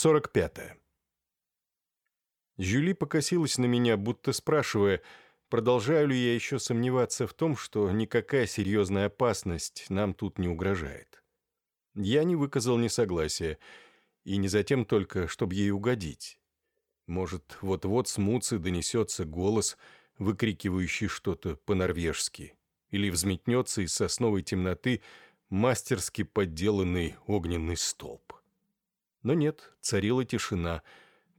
45. -е. Жюли покосилась на меня, будто спрашивая, продолжаю ли я еще сомневаться в том, что никакая серьезная опасность нам тут не угрожает. Я не выказал несогласия, и не затем только, чтобы ей угодить. Может, вот-вот с Муцы донесется голос, выкрикивающий что-то по-норвежски, или взметнется из сосновой темноты мастерски подделанный огненный столб. Но нет, царила тишина,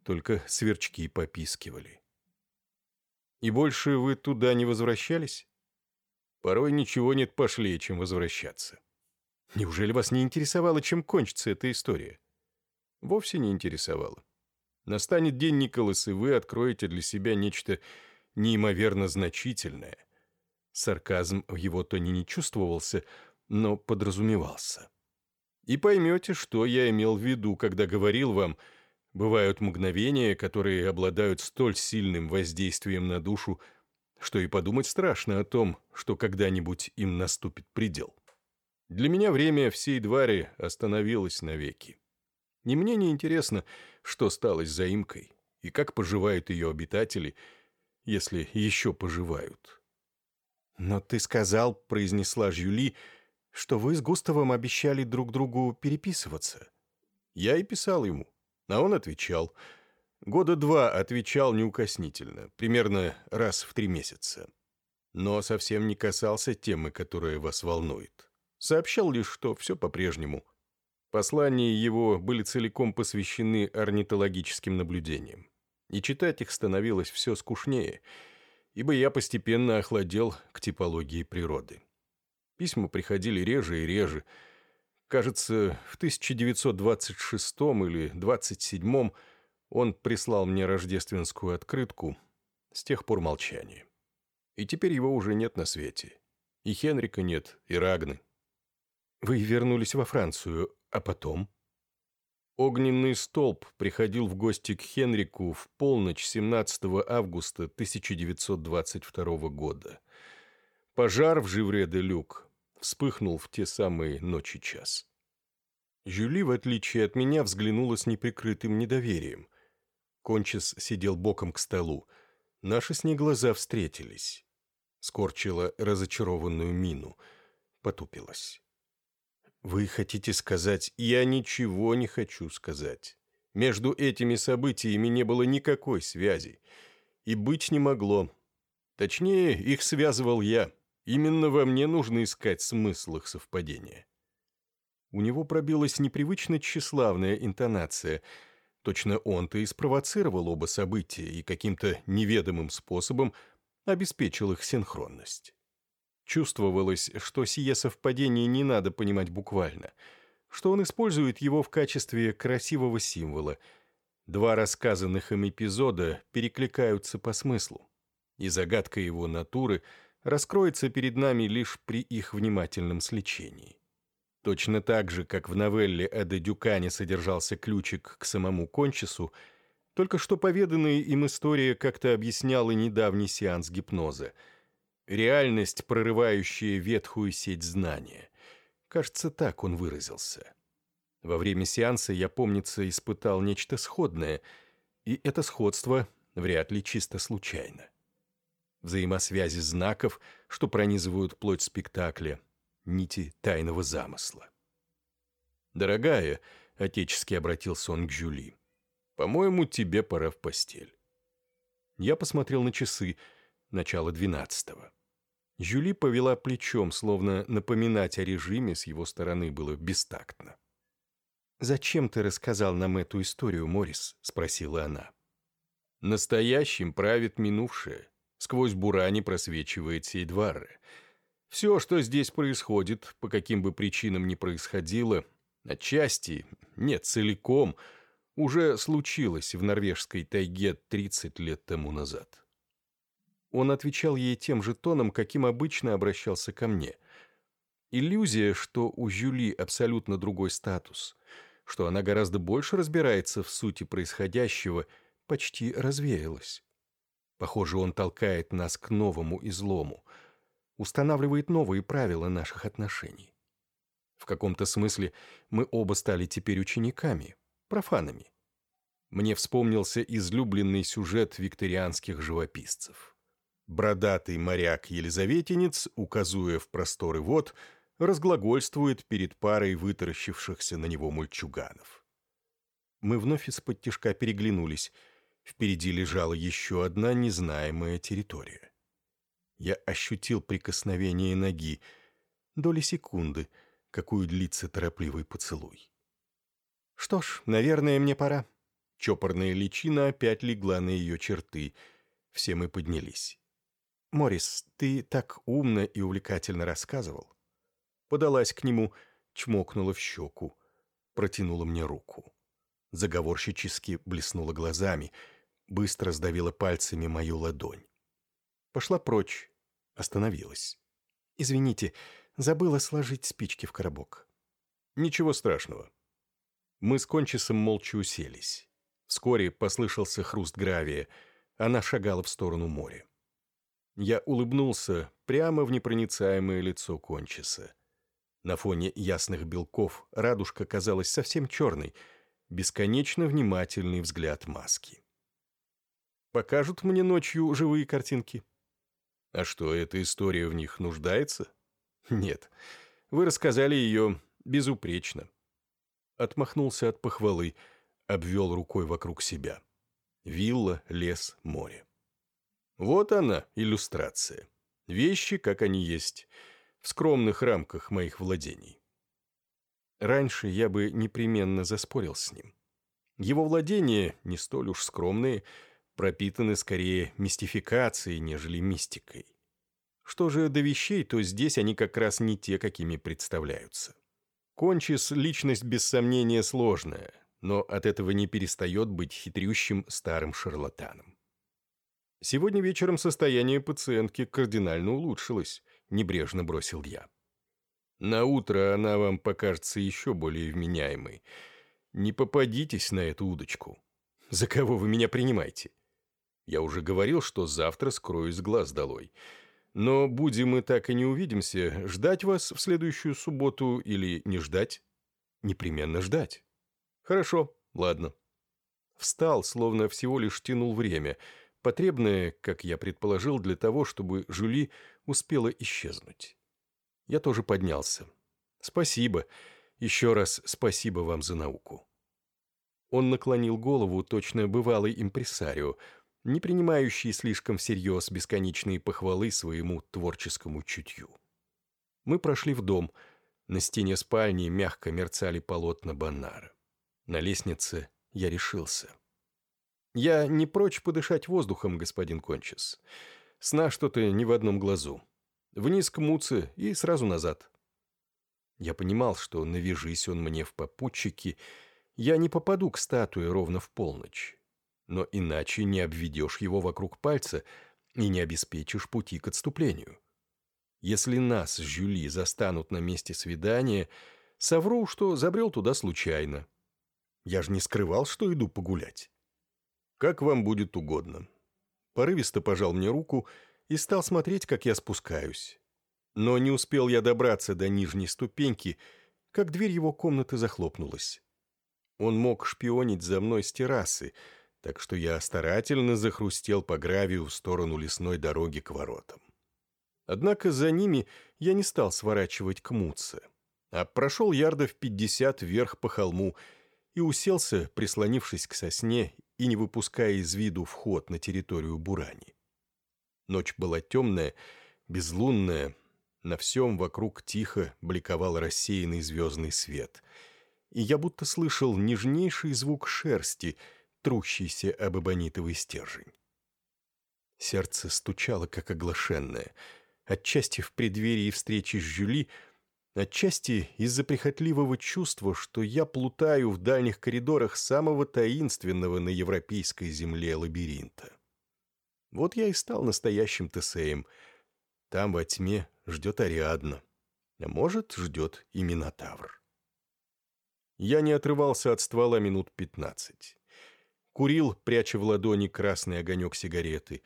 только сверчки попискивали. «И больше вы туда не возвращались?» «Порой ничего нет пошлее, чем возвращаться». «Неужели вас не интересовало, чем кончится эта история?» «Вовсе не интересовало. Настанет день, Николас, и вы откроете для себя нечто неимоверно значительное». Сарказм в его тоне не чувствовался, но подразумевался. «И поймете, что я имел в виду, когда говорил вам, бывают мгновения, которые обладают столь сильным воздействием на душу, что и подумать страшно о том, что когда-нибудь им наступит предел. Для меня время всей двари остановилось навеки. И мне не интересно, что стало с заимкой и как поживают ее обитатели, если еще поживают. «Но ты сказал», — произнесла Жюли, — «что вы с Густавом обещали друг другу переписываться». Я и писал ему, а он отвечал. Года два отвечал неукоснительно, примерно раз в три месяца. Но совсем не касался темы, которая вас волнует. Сообщал лишь, что все по-прежнему — Послания его были целиком посвящены орнитологическим наблюдениям. И читать их становилось все скучнее, ибо я постепенно охладел к типологии природы. Письма приходили реже и реже. Кажется, в 1926 или 27 он прислал мне рождественскую открытку, с тех пор молчание. И теперь его уже нет на свете. И Хенрика нет, и Рагны. Вы вернулись во Францию, а потом? Огненный столб приходил в гости к Хенрику в полночь 17 августа 1922 года. Пожар в Живре-де-Люк вспыхнул в те самые ночи час. Жюли, в отличие от меня, взглянула с неприкрытым недоверием. Кончис сидел боком к столу. Наши с ней глаза встретились. Скорчила разочарованную мину. Потупилась. Вы хотите сказать, я ничего не хочу сказать. Между этими событиями не было никакой связи. И быть не могло. Точнее, их связывал я. Именно во мне нужно искать смысл их совпадения. У него пробилась непривычно тщеславная интонация. Точно он-то и спровоцировал оба события и каким-то неведомым способом обеспечил их синхронность. Чувствовалось, что сие совпадение не надо понимать буквально, что он использует его в качестве красивого символа. Два рассказанных им эпизода перекликаются по смыслу, и загадка его натуры раскроется перед нами лишь при их внимательном сличении. Точно так же, как в новелле Эда Дюкане содержался ключик к самому Кончису, только что поведанная им история как-то объясняла недавний сеанс гипноза — Реальность, прорывающая ветхую сеть знания. Кажется, так он выразился. Во время сеанса я, помнится, испытал нечто сходное, и это сходство вряд ли чисто случайно. Взаимосвязи знаков, что пронизывают плоть спектакля, нити тайного замысла. «Дорогая», — отечески обратился он к Жюли, — «по-моему, тебе пора в постель». Я посмотрел на часы, начало двенадцатого. Жюли повела плечом, словно напоминать о режиме с его стороны было бестактно. «Зачем ты рассказал нам эту историю, Морис?» — спросила она. «Настоящим правит минувшее. Сквозь бурани просвечивает Сейдварре. Все, что здесь происходит, по каким бы причинам ни происходило, отчасти, нет, целиком, уже случилось в норвежской тайге 30 лет тому назад». Он отвечал ей тем же тоном, каким обычно обращался ко мне. Иллюзия, что у Жюли абсолютно другой статус, что она гораздо больше разбирается в сути происходящего, почти развеялась. Похоже, он толкает нас к новому и злому, устанавливает новые правила наших отношений. В каком-то смысле мы оба стали теперь учениками, профанами, Мне вспомнился излюбленный сюжет викторианских живописцев. Бородатый моряк-елизаветинец, указуя в просторы вод, разглагольствует перед парой вытаращившихся на него мульчуганов. Мы вновь из-под тишка переглянулись. Впереди лежала еще одна незнаемая территория. Я ощутил прикосновение ноги, доли секунды, какую длится торопливый поцелуй. Что ж, наверное, мне пора. Чопорная личина опять легла на ее черты. Все мы поднялись. «Морис, ты так умно и увлекательно рассказывал». Подалась к нему, чмокнула в щеку, протянула мне руку. Заговорщически блеснула глазами, быстро сдавила пальцами мою ладонь. Пошла прочь, остановилась. «Извините, забыла сложить спички в коробок». «Ничего страшного». Мы с Кончисом молча уселись. Вскоре послышался хруст гравия. Она шагала в сторону моря. Я улыбнулся прямо в непроницаемое лицо Кончиса. На фоне ясных белков радужка казалась совсем черной, бесконечно внимательный взгляд маски. «Покажут мне ночью живые картинки?» «А что, эта история в них нуждается?» «Нет, вы рассказали ее безупречно». Отмахнулся от похвалы – обвел рукой вокруг себя. Вилла, лес, море. Вот она, иллюстрация. Вещи, как они есть, в скромных рамках моих владений. Раньше я бы непременно заспорил с ним. Его владения, не столь уж скромные, пропитаны скорее мистификацией, нежели мистикой. Что же до вещей, то здесь они как раз не те, какими представляются. Кончис — личность без сомнения сложная, но от этого не перестает быть хитрющим старым шарлатаном. «Сегодня вечером состояние пациентки кардинально улучшилось», — небрежно бросил я. «На утро она вам покажется еще более вменяемой. Не попадитесь на эту удочку. За кого вы меня принимаете? Я уже говорил, что завтра скроюсь глаз долой. Но будем мы так и не увидимся, ждать вас в следующую субботу или не ждать? Непременно ждать». «Хорошо, ладно». Встал, словно всего лишь тянул время, потребное, как я предположил, для того, чтобы Жюли успела исчезнуть. Я тоже поднялся. «Спасибо. Еще раз спасибо вам за науку». Он наклонил голову, точно бывалый импресарио, не принимающий слишком всерьез бесконечные похвалы своему творческому чутью. Мы прошли в дом. На стене спальни мягко мерцали полотна Боннара. На лестнице я решился. Я не прочь подышать воздухом, господин Кончис. Сна что-то не в одном глазу. Вниз к Муце и сразу назад. Я понимал, что навяжись он мне в попутчики, я не попаду к статуе ровно в полночь. Но иначе не обведешь его вокруг пальца и не обеспечишь пути к отступлению. Если нас Жюли застанут на месте свидания, совру, что забрел туда случайно, я же не скрывал, что иду погулять. Как вам будет угодно. Порывисто пожал мне руку и стал смотреть, как я спускаюсь. Но не успел я добраться до нижней ступеньки, как дверь его комнаты захлопнулась. Он мог шпионить за мной с террасы, так что я старательно захрустел по гравию в сторону лесной дороги к воротам. Однако за ними я не стал сворачивать к Муце, а прошел ярдов пятьдесят вверх по холму и уселся, прислонившись к сосне и не выпуская из виду вход на территорию Бурани. Ночь была темная, безлунная, на всем вокруг тихо бликовал рассеянный звездный свет, и я будто слышал нежнейший звук шерсти, трущийся об эбонитовый стержень. Сердце стучало, как оглашенное. Отчасти в преддверии встречи с Жюли — Отчасти из-за прихотливого чувства, что я плутаю в дальних коридорах самого таинственного на европейской земле лабиринта. Вот я и стал настоящим Тесеем. Там во тьме ждет Ариадна. А может, ждет и Минотавр. Я не отрывался от ствола минут пятнадцать. Курил, пряча в ладони красный огонек сигареты,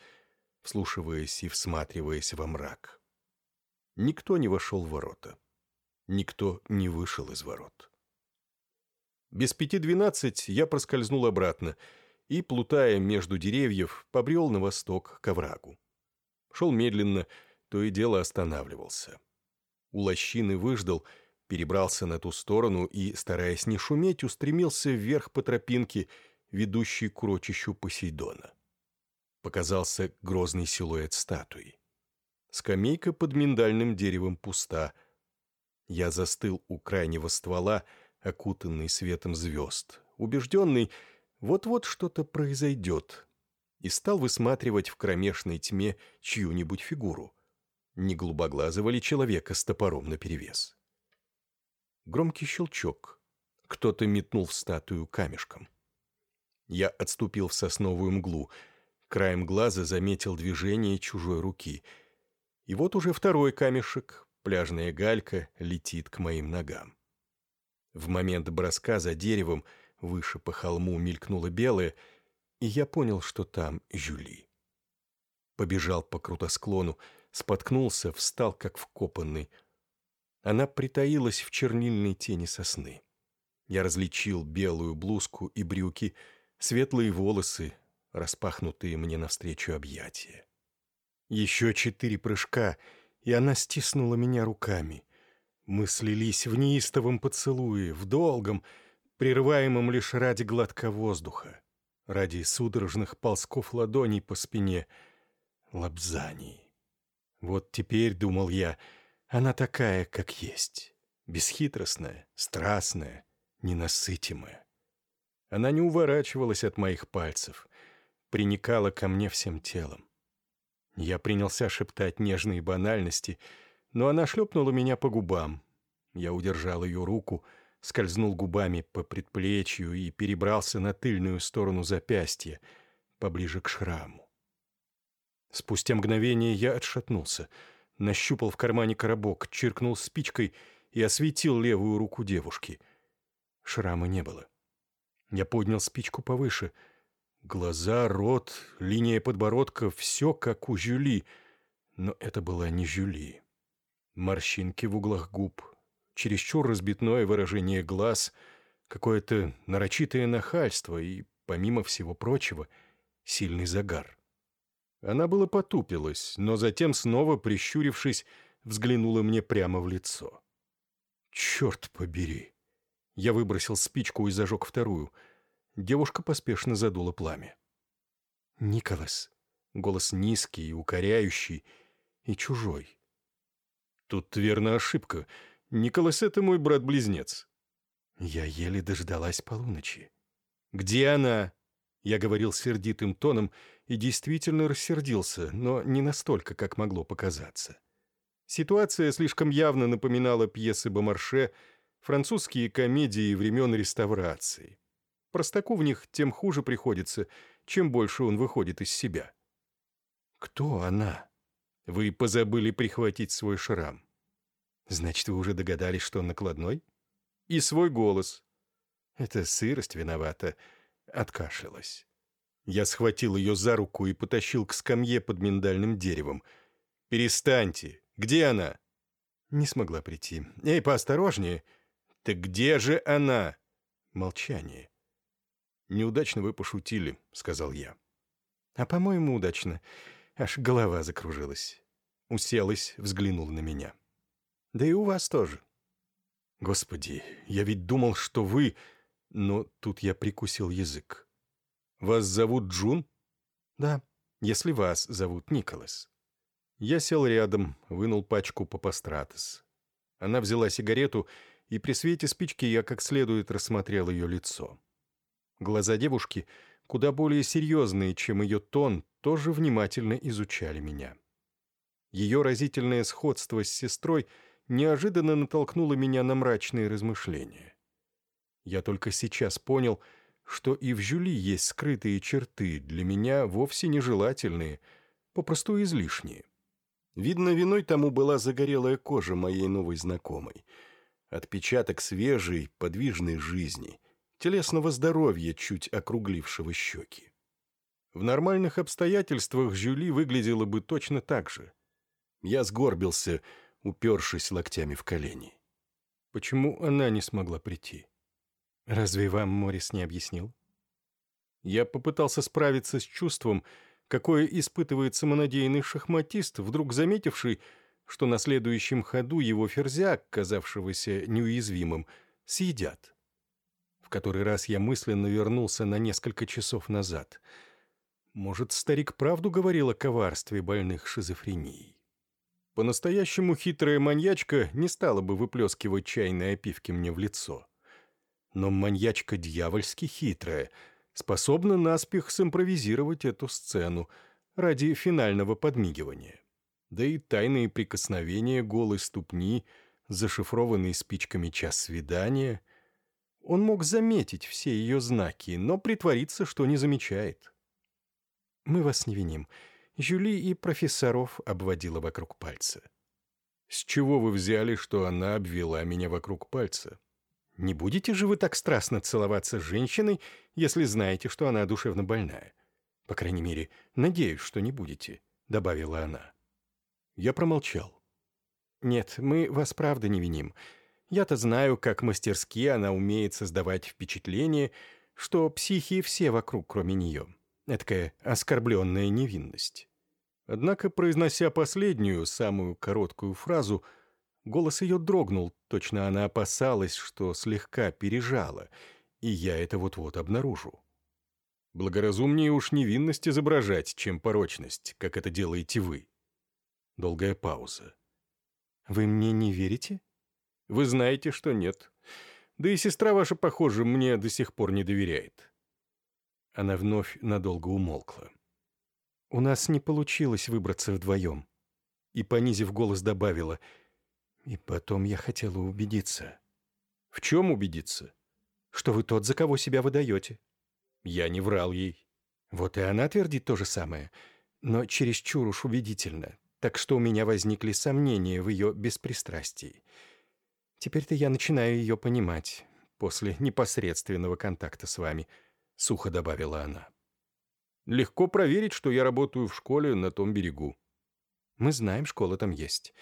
вслушиваясь и всматриваясь во мрак. Никто не вошел в ворота никто не вышел из ворот. Без пяти двенадцать я проскользнул обратно и, плутая между деревьев, побрел на восток к оврагу. Шел медленно, то и дело останавливался. У лощины выждал, перебрался на ту сторону и, стараясь не шуметь, устремился вверх по тропинке, ведущей к урочищу Посейдона. Показался грозный силуэт статуи. Скамейка под миндальным деревом пуста. Я застыл у крайнего ствола, окутанный светом звезд, убежденный, вот-вот что-то произойдет, и стал высматривать в кромешной тьме чью-нибудь фигуру. Не голубоглазого ли человека с топором наперевес? Громкий щелчок. Кто-то метнул в статую камешком. Я отступил в сосновую мглу. Краем глаза заметил движение чужой руки. И вот уже второй камешек, пляжная галька, летит к моим ногам. В момент броска за деревом выше по холму мелькнуло белое, и я понял, что там Жюли. Побежал по крутосклону, споткнулся, встал как вкопанный. Она притаилась в чернильной тени сосны. Я различил белую блузку и брюки, светлые волосы, распахнутые мне навстречу объятия. Еще четыре прыжка, и она стиснула меня руками. Мы слились в неистовом поцелуе, в долгом, прерываемом лишь ради гладкого воздуха, ради судорожных ползков ладоней по спине, лапзаний. Вот теперь, думал я, она такая, как есть, бесхитростная, страстная, ненасытимая. Она не уворачивалась от моих пальцев, приникала ко мне всем телом. Я принялся шептать нежные банальности, но она шлепнула меня по губам. Я удержал ее руку, скользнул губами по предплечью и перебрался на тыльную сторону запястья, поближе к шраму. Спустя мгновение я отшатнулся, нащупал в кармане коробок, чиркнул спичкой и осветил левую руку девушки. Шрама не было. Я поднял спичку повыше. Глаза, рот, линия подбородка — все как у Жюли. Но это была не Жюли. Морщинки в углах губ, чересчур разбитное выражение глаз, какое-то нарочитое нахальство и, помимо всего прочего, сильный загар. Она было потупилась, но затем, снова прищурившись, взглянула мне прямо в лицо. «Черт побери!» Я выбросил спичку и зажег вторую. Девушка поспешно задула пламя. «Николас». Голос низкий, укоряющий и чужой. «Тут верно ошибка. Николас — это мой брат-близнец». Я еле дождалась полуночи. «Где она?» Я говорил сердитым тоном и действительно рассердился, но не настолько, как могло показаться. Ситуация слишком явно напоминала пьесы Бомарше — французские комедии времен реставрации. Простаку в них тем хуже приходится, чем больше он выходит из себя. «Кто она?» «Вы позабыли прихватить свой шрам». «Значит, вы уже догадались, что он накладной?» «И свой голос». «Это сырость виновата», — откашлялась. Я схватил ее за руку и потащил к скамье под миндальным деревом. «Перестаньте! Где она?» Не смогла прийти. «Эй, поосторожнее!» «Так где же она?» Молчание. «Неудачно вы пошутили», — сказал я. «А, по-моему, удачно. Аж голова закружилась». Уселась, взглянула на меня. «Да и у вас тоже». «Господи, я ведь думал, что вы...» Но тут я прикусил язык. «Вас зовут Джун?» «Да, если вас зовут Николас». Я сел рядом, вынул пачку Папастратес. Она взяла сигарету и при свете спички я как следует рассмотрел ее лицо. Глаза девушки, куда более серьезные, чем ее тон, тоже внимательно изучали меня. Ее разительное сходство с сестрой неожиданно натолкнуло меня на мрачные размышления. Я только сейчас понял, что и в Жюли есть скрытые черты, для меня вовсе нежелательные, попросту излишние. Видно, виной тому была загорелая кожа моей новой знакомой — отпечаток свежей, подвижной жизни, телесного здоровья, чуть округлившего щеки. В нормальных обстоятельствах Жюли выглядела бы точно так же. Я сгорбился, упершись локтями в колени. Почему она не смогла прийти? Разве вам Морис не объяснил? Я попытался справиться с чувством, какое испытывает самонадеянный шахматист, вдруг заметивший, что на следующем ходу его ферзя, казавшегося неуязвимым, съедят. В который раз я мысленно вернулся на несколько часов назад. Может, старик правду говорил о коварстве больных шизофренией? По-настоящему хитрая маньячка не стала бы выплескивать чайные опивки мне в лицо. Но маньячка дьявольски хитрая, способна наспех симпровизировать эту сцену ради финального подмигивания. Да и тайные прикосновения голой ступни, зашифрованный спичками час свидания. Он мог заметить все ее знаки, но притвориться, что не замечает. «Мы вас не виним», Жюли и профессоров обводила вокруг пальца. «С чего вы взяли, что она обвела меня вокруг пальца? Не будете же вы так страстно целоваться с женщиной, если знаете, что она душевно больная? По крайней мере, надеюсь, что не будете», — добавила она. Я промолчал. «Нет, мы вас правда не виним. Я-то знаю, как мастерски она умеет создавать впечатление, что психи все вокруг, кроме нее. Эдакая оскорбленная невинность. Однако, произнося последнюю, самую короткую фразу, голос ее дрогнул, точно она опасалась, что слегка пережала, и я это вот-вот обнаружу. Благоразумнее уж невинность изображать, чем порочность, как это делаете вы. Долгая пауза. «Вы мне не верите?» «Вы знаете, что нет. Да и сестра ваша, похоже, мне до сих пор не доверяет. Она вновь надолго умолкла. «У нас не получилось выбраться вдвоем». И, понизив голос, добавила, «И потом я хотела убедиться». «В чем убедиться?» «Что вы тот, за кого себя выдаете». «Я не врал ей». Вот и она твердит то же самое, но чересчур уж убедительно, так что у меня возникли сомнения в ее беспристрастии. Теперь-то я начинаю ее понимать после непосредственного контакта с вами —— сухо добавила она. «Легко проверить, что я работаю в школе на том берегу». «Мы знаем, школа там есть.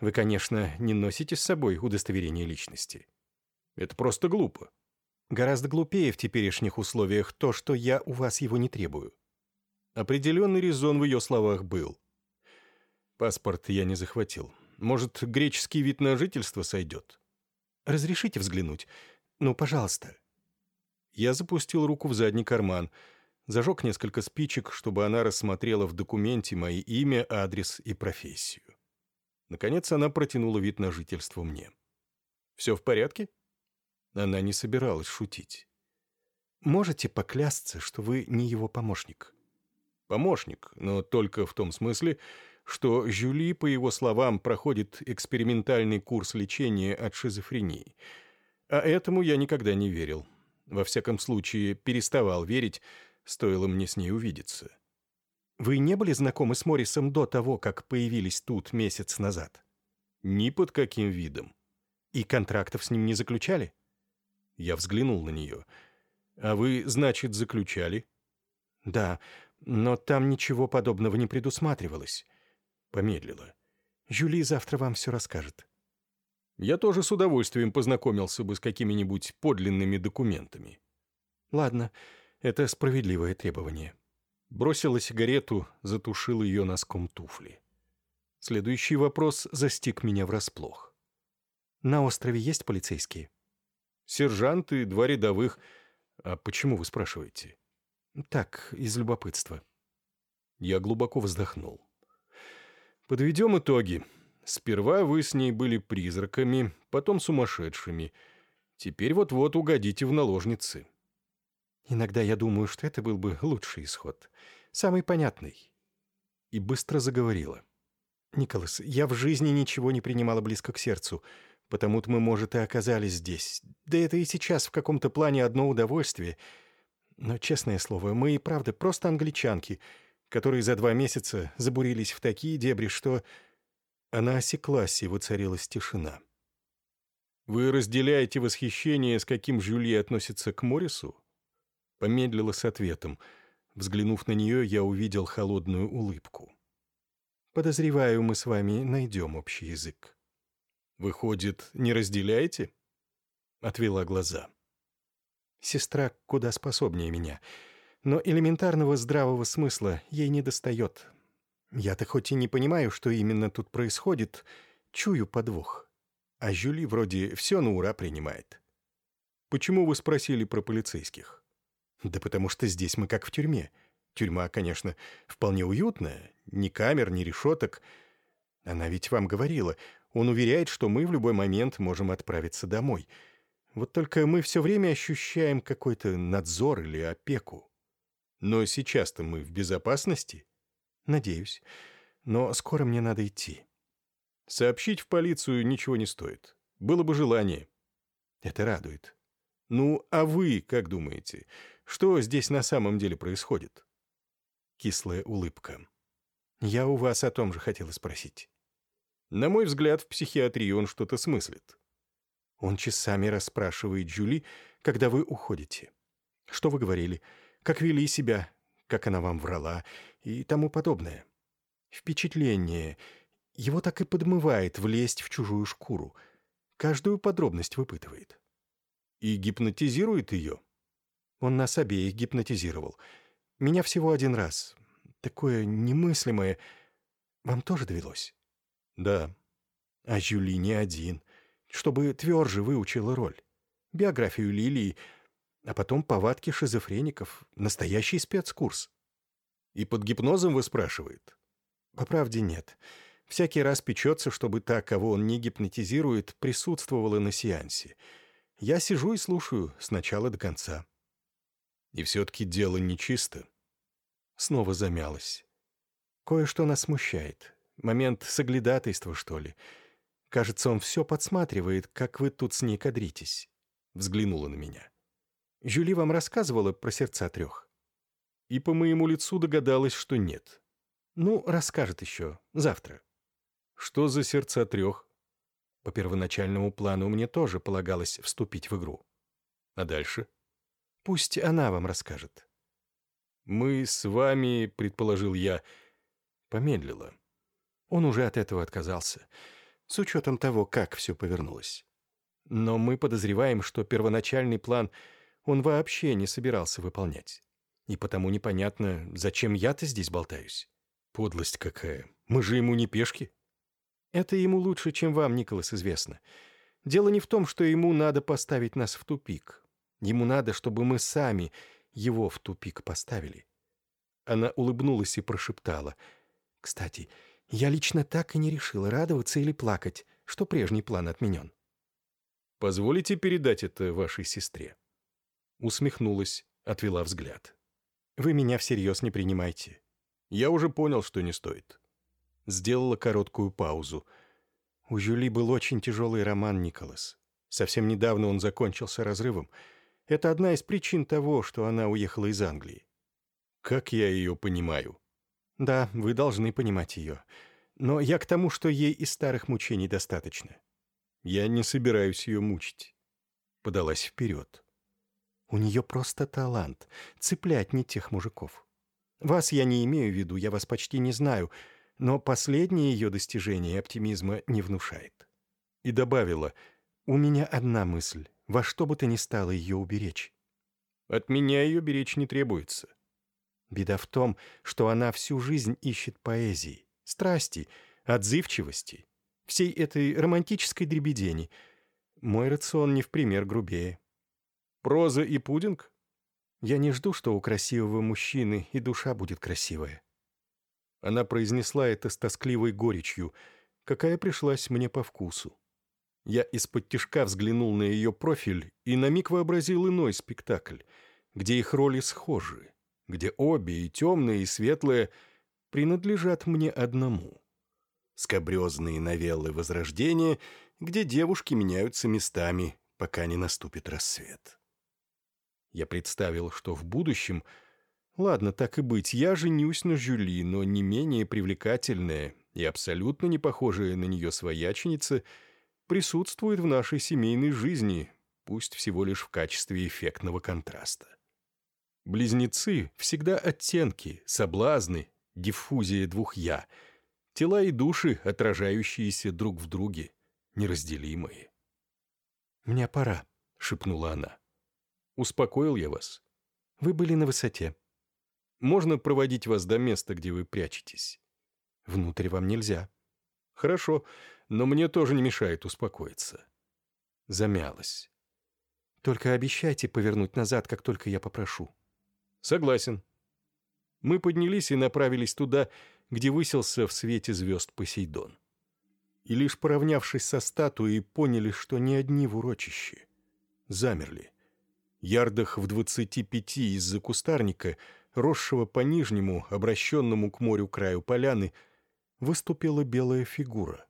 Вы, конечно, не носите с собой удостоверение личности». «Это просто глупо». «Гораздо глупее в теперешних условиях то, что я у вас его не требую». Определенный резон в ее словах был. «Паспорт я не захватил. Может, греческий вид на жительство сойдет?» «Разрешите взглянуть? Ну, пожалуйста». Я запустил руку в задний карман, зажег несколько спичек, чтобы она рассмотрела в документе мои имя, адрес и профессию. Наконец она протянула вид на жительство мне. «Все в порядке?» Она не собиралась шутить. «Можете поклясться, что вы не его помощник?» «Помощник, но только в том смысле, что Жюли, по его словам, проходит экспериментальный курс лечения от шизофрении. А этому я никогда не верил. Во всяком случае, переставал верить, стоило мне с ней увидеться. «Вы не были знакомы с Моррисом до того, как появились тут месяц назад?» «Ни под каким видом». «И контрактов с ним не заключали?» Я взглянул на нее. «А вы, значит, заключали?» «Да, но там ничего подобного не предусматривалось». Помедлила. «Жюли завтра вам все расскажет». Я тоже с удовольствием познакомился бы с какими-нибудь подлинными документами. Ладно, это справедливое требование. Бросила сигарету, затушил ее носком туфли. Следующий вопрос застиг меня врасплох. На острове есть полицейские? Сержанты, два рядовых. А почему вы спрашиваете? Так, из любопытства. Я глубоко вздохнул. Подведем итоги. Сперва вы с ней были призраками, потом сумасшедшими. Теперь вот-вот угодите в наложницы. Иногда я думаю, что это был бы лучший исход. Самый понятный. И быстро заговорила. «Николас, я в жизни ничего не принимала близко к сердцу, потому-то мы, может, и оказались здесь. Да это и сейчас в каком-то плане одно удовольствие. Но, честное слово, мы и правда просто англичанки, которые за два месяца забурились в такие дебри, что она осеклась, и воцарилась тишина. «Вы разделяете восхищение, с каким Жюли относится к Морису?» Помедлила с ответом. Взглянув на нее, я увидел холодную улыбку. «Подозреваю, мы с вами найдем общий язык». «Выходит, не разделяете?» Отвела глаза. Сестра куда способнее меня, но элементарного здравого смысла ей не достает. Я-то хоть и не понимаю, что именно тут происходит, чую подвох. А Жюли вроде все на ура принимает. Почему вы спросили про полицейских? Да потому что здесь мы как в тюрьме. Тюрьма, конечно, вполне уютная, ни камер, ни решеток. Она ведь вам говорила, он уверяет, что мы в любой момент можем отправиться домой. Вот только мы все время ощущаем какой-то надзор или опеку. Но сейчас-то мы в безопасности? Надеюсь. Но скоро мне надо идти. Сообщить в полицию ничего не стоит. Было бы желание. Это радует. Ну, а вы как думаете, что здесь на самом деле происходит? Кислая улыбка. Я у вас о том же хотела спросить. На мой взгляд, в психиатрии он что-то смыслит. Он часами расспрашивает Джули, когда вы уходите. Что вы говорили, как вели себя, как она вам врала и тому подобное. Впечатление. Его так и подмывает влезть в чужую шкуру. Каждую подробность выпытывает. И гипнотизирует ее? Он нас обеих гипнотизировал. Меня всего один раз. Такое немыслимое. Вам тоже довелось? Да. А Жюли не один. Чтобы тверже выучила роль. Биографию Лилии, а потом повадки шизофреников. Настоящий спецкурс. И под гипнозом вы спрашивает? По правде нет. Всякий раз печется, чтобы та, кого он не гипнотизирует, присутствовала на сеансе. Я сижу и слушаю с начала до конца. И все-таки дело нечисто. Снова замялась. Кое-что нас смущает. Момент соглядатайства, что ли. Кажется, он все подсматривает, как вы тут с ней кадритесь. Взглянула на меня. Жюли вам рассказывала про сердца трех? И по моему лицу догадалась, что нет. Ну, расскажет еще. Завтра. Что за сердца трех? По первоначальному плану мне тоже полагалось вступить в игру. А дальше? Пусть она вам расскажет. Мы с вами, предположил я, помедлила. Он уже от этого отказался, с учетом того, как все повернулось. Но мы подозреваем, что первоначальный план он вообще не собирался выполнять. И потому непонятно, зачем я-то здесь болтаюсь. Подлость какая. Мы же ему не пешки. Это ему лучше, чем вам, Николас, известно. Дело не в том, что ему надо поставить нас в тупик. Ему надо, чтобы мы сами его в тупик поставили. Она улыбнулась и прошептала. «Кстати, я лично так и не решила, радоваться или плакать, что прежний план отменен». «Позволите передать это вашей сестре?» Усмехнулась, отвела взгляд. «Вы меня всерьез не принимайте». «Я уже понял, что не стоит». Сделала короткую паузу. У Жюли был очень тяжелый роман, Николас. Совсем недавно он закончился разрывом. Это одна из причин того, что она уехала из Англии. Как я ее понимаю? Да, вы должны понимать ее. Но я к тому, что ей и старых мучений достаточно. Я не собираюсь ее мучить. Подалась вперед. У нее просто талант — цеплять не тех мужиков. Вас я не имею в виду, я вас почти не знаю, но последнее ее достижение оптимизма не внушает. И добавила, у меня одна мысль, во что бы то ни стало ее уберечь. От меня ее беречь не требуется. Беда в том, что она всю жизнь ищет поэзии, страсти, отзывчивости, всей этой романтической дребедени. Мой рацион не в пример грубее. Проза и пудинг? Я не жду, что у красивого мужчины и душа будет красивая. Она произнесла это с тоскливой горечью, какая пришлась мне по вкусу. Я из-под тишка взглянул на ее профиль и на миг вообразил иной спектакль, где их роли схожи, где обе, и темные, и светлые, принадлежат мне одному. Скобрезные новеллы Возрождения, где девушки меняются местами, пока не наступит рассвет. Я представил, что в будущем... Ладно, так и быть, я женюсь на Жюли, но не менее привлекательная и абсолютно не похожая на нее свояченица присутствует в нашей семейной жизни, пусть всего лишь в качестве эффектного контраста. Близнецы — всегда оттенки, соблазны, диффузия двух «я», тела и души, отражающиеся друг в друге, неразделимые. «Мне пора», — шепнула она. Успокоил я вас? Вы были на высоте. Можно проводить вас до места, где вы прячетесь? Внутрь вам нельзя. Хорошо, но мне тоже не мешает успокоиться. Замялась. Только обещайте повернуть назад, как только я попрошу. Согласен. Мы поднялись и направились туда, где высился в свете звезд Посейдон. И лишь поравнявшись со статуей, поняли, что не одни в урочище. Замерли. Ярдах в двадцати пяти из-за кустарника, росшего по нижнему, обращенному к морю краю поляны, выступила белая фигура.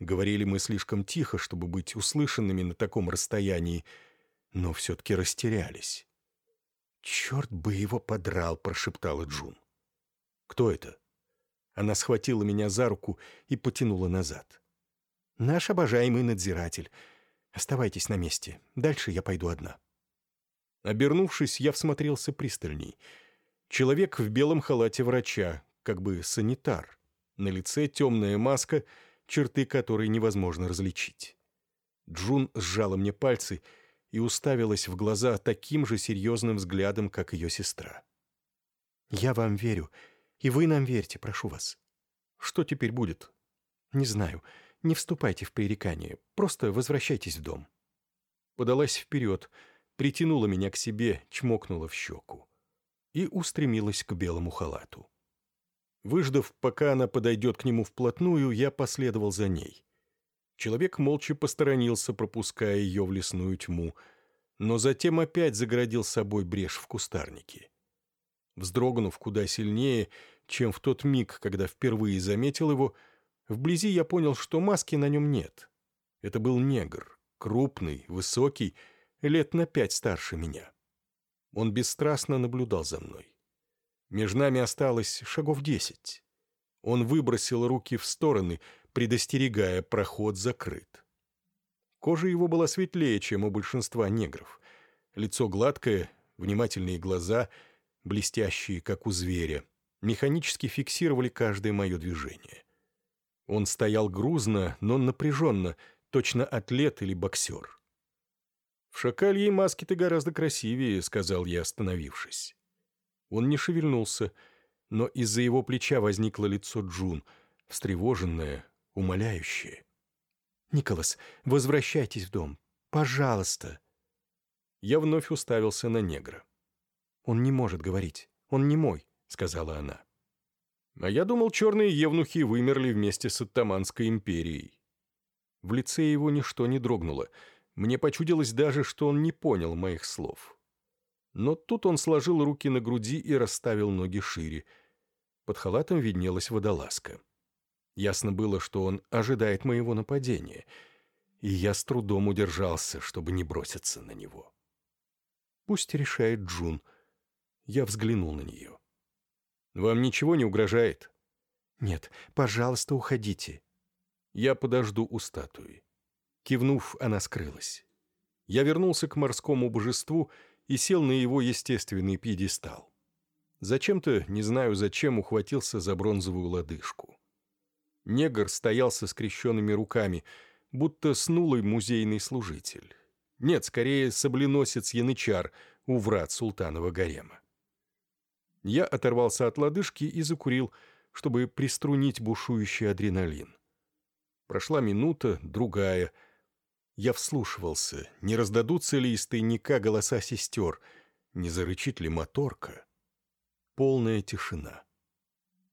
Говорили мы слишком тихо, чтобы быть услышанными на таком расстоянии, но все-таки растерялись. «Черт бы его подрал!» — прошептала Джун. «Кто это?» Она схватила меня за руку и потянула назад. «Наш обожаемый надзиратель. Оставайтесь на месте. Дальше я пойду одна». Обернувшись, я всмотрелся пристальней. Человек в белом халате врача, как бы санитар. На лице темная маска, черты которой невозможно различить. Джун сжала мне пальцы — и уставилась в глаза таким же серьезным взглядом, как ее сестра. «Я вам верю, и вы нам верьте, прошу вас». «Что теперь будет?» «Не знаю. Не вступайте в пререкание. Просто возвращайтесь в дом». Подалась вперед, притянула меня к себе, чмокнула в щеку и устремилась к белому халату. Выждав, пока она подойдет к нему вплотную, я последовал за ней. Человек молча посторонился, пропуская ее в лесную тьму, но затем опять загородил собой брешь в кустарнике. Вздрогнув куда сильнее, чем в тот миг, когда впервые заметил его, вблизи я понял, что маски на нем нет. Это был негр, крупный, высокий, лет на пять старше меня. Он бесстрастно наблюдал за мной. Между нами осталось шагов десять. Он выбросил руки в стороны — предостерегая, проход закрыт. Кожа его была светлее, чем у большинства негров. Лицо гладкое, внимательные глаза, блестящие, как у зверя, механически фиксировали каждое мое движение. Он стоял грузно, но напряженно, точно атлет или боксер. «В шакальей маске ты гораздо красивее», — сказал я, остановившись. Он не шевельнулся, но из-за его плеча возникло лицо Джун, встревоженное, умоляющее. «Николас, возвращайтесь в дом. Пожалуйста!» Я вновь уставился на негра. «Он не может говорить. Он не мой», — сказала она. А я думал, черные евнухи вымерли вместе с Оттаманской империей. В лице его ничто не дрогнуло. Мне почудилось даже, что он не понял моих слов. Но тут он сложил руки на груди и расставил ноги шире. Под халатом виднелась водолазка. Ясно было, что он ожидает моего нападения, и я с трудом удержался, чтобы не броситься на него. Пусть решает Джун. Я взглянул на нее. «Вам ничего не угрожает?» «Нет, пожалуйста, уходите». «Я подожду у статуи». Кивнув, она скрылась. Я вернулся к морскому божеству и сел на его естественный пьедестал. Зачем-то, не знаю зачем, ухватился за бронзовую лодыжку. Негр стоял со скрещенными руками, будто снулый музейный служитель. Нет, скорее, сабленосец янычар у врат султанова гарема. Я оторвался от лодыжки и закурил, чтобы приструнить бушующий адреналин. Прошла минута, другая. Я вслушивался, не раздадутся ли из тайника голоса сестер, не зарычит ли моторка. Полная тишина.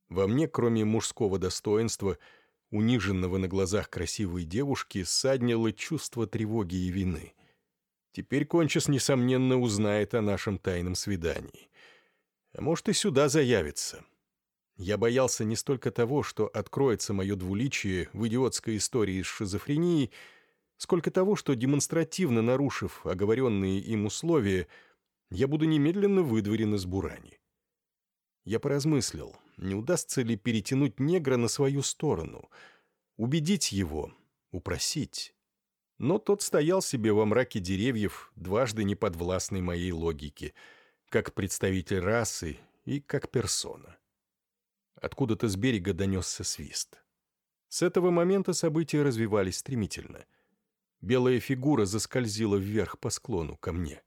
Во мне, кроме мужского достоинства, униженного на глазах красивой девушки, саднило чувство тревоги и вины. Теперь Кончис, несомненно, узнает о нашем тайном свидании. А может, и сюда заявится. Я боялся не столько того, что откроется мое двуличие в идиотской истории с шизофренией, сколько того, что, демонстративно нарушив оговоренные им условия, я буду немедленно выдворен из Бурани. Я поразмыслил, не удастся ли перетянуть негра на свою сторону, убедить его, упросить. Но тот стоял себе во мраке деревьев, дважды неподвластной моей логике, как представитель расы и как персона. Откуда-то с берега донесся свист. С этого момента события развивались стремительно. Белая фигура заскользила вверх по склону ко мне.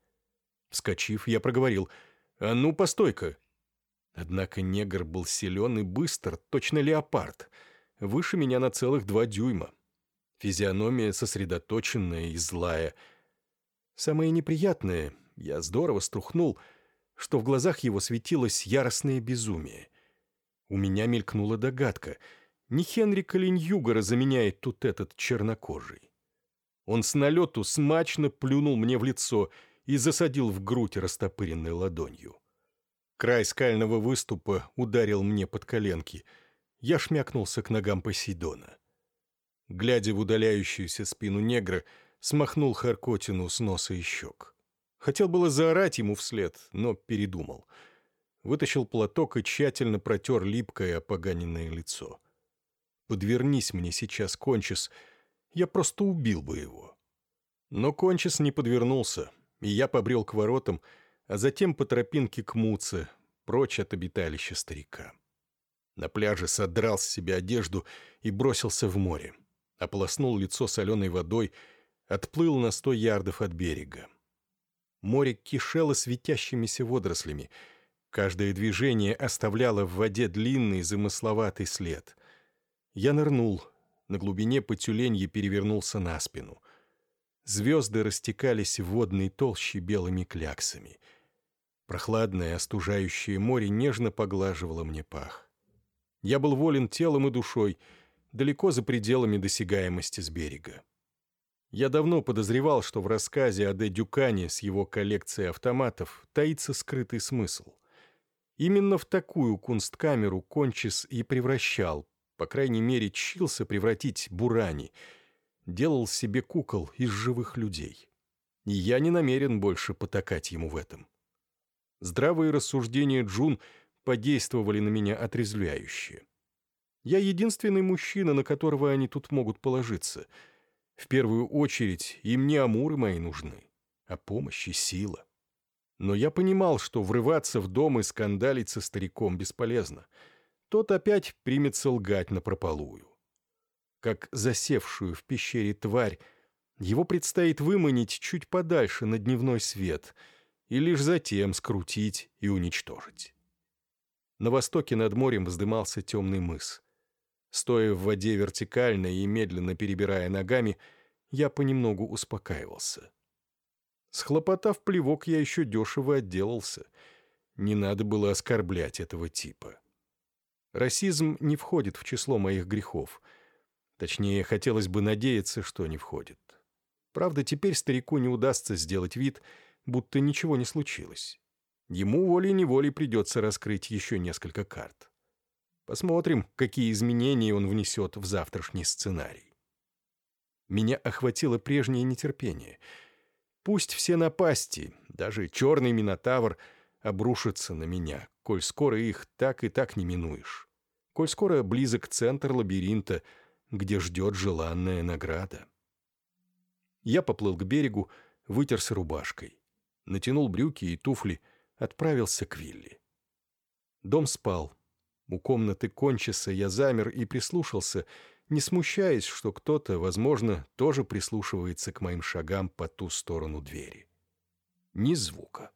Вскочив, я проговорил «А ну, постой-ка!» Однако негр был силен и быстр, точно леопард, выше меня на целых два дюйма. Физиономия сосредоточенная и злая. Самое неприятное, я здорово струхнул, что в глазах его светилось яростное безумие. У меня мелькнула догадка. Не Хенри Калиньюгора заменяет тут этот чернокожий. Он с налету смачно плюнул мне в лицо и засадил в грудь растопыренной ладонью. Край скального выступа ударил мне под коленки. Я шмякнулся к ногам Посейдона. Глядя в удаляющуюся спину негра, смахнул Харкотину с носа и щек. Хотел было заорать ему вслед, но передумал. Вытащил платок и тщательно протер липкое опоганенное лицо. Подвернись мне сейчас Кончис, я просто убил бы его. Но Кончис не подвернулся, и я побрел к воротам, а затем по тропинке к Муце, прочь от обиталища старика. На пляже содрал с себя одежду и бросился в море. Ополоснул лицо соленой водой, отплыл на сто ярдов от берега. Море кишело светящимися водорослями. Каждое движение оставляло в воде длинный замысловатый след. Я нырнул. На глубине по тюленье перевернулся на спину. Звезды растекались в водной толще белыми кляксами — Прохладное, остужающее море нежно поглаживало мне пах. Я был волен телом и душой, далеко за пределами досягаемости с берега. Я давно подозревал, что в рассказе о Де Дюкане с его коллекцией автоматов таится скрытый смысл. Именно в такую кунсткамеру Кончис и превращал, по крайней мере, чился превратить Бурани, делал себе кукол из живых людей. И я не намерен больше потакать ему в этом. Здравые рассуждения Джун подействовали на меня отрезвляюще. Я единственный мужчина, на которого они тут могут положиться. В первую очередь им не амуры мои нужны, а помощь и сила. Но я понимал, что врываться в дом и скандалить со стариком бесполезно. Тот опять примется лгать напропалую. Как засевшую в пещере тварь, его предстоит выманить чуть подальше на дневной свет — и лишь затем скрутить и уничтожить. На востоке над морем вздымался темный мыс. Стоя в воде вертикально и медленно перебирая ногами, я понемногу успокаивался. Схлопотав плевок, я еще дешево отделался. Не надо было оскорблять этого типа. Расизм не входит в число моих грехов. Точнее, хотелось бы надеяться, что не входит. Правда, теперь старику не удастся сделать вид, будто ничего не случилось. Ему волей-неволей придется раскрыть еще несколько карт. Посмотрим, какие изменения он внесет в завтрашний сценарий. Меня охватило прежнее нетерпение. Пусть все напасти, даже черный Минотавр, обрушатся на меня, коль скоро их так и так не минуешь. Коль скоро близок центр лабиринта, где ждет желанная награда. Я поплыл к берегу, вытерся рубашкой натянул брюки и туфли, отправился к Вилли. Дом спал. У комнаты кончиса я замер и прислушался, не смущаясь, что кто-то, возможно, тоже прислушивается к моим шагам по ту сторону двери. Ни звука.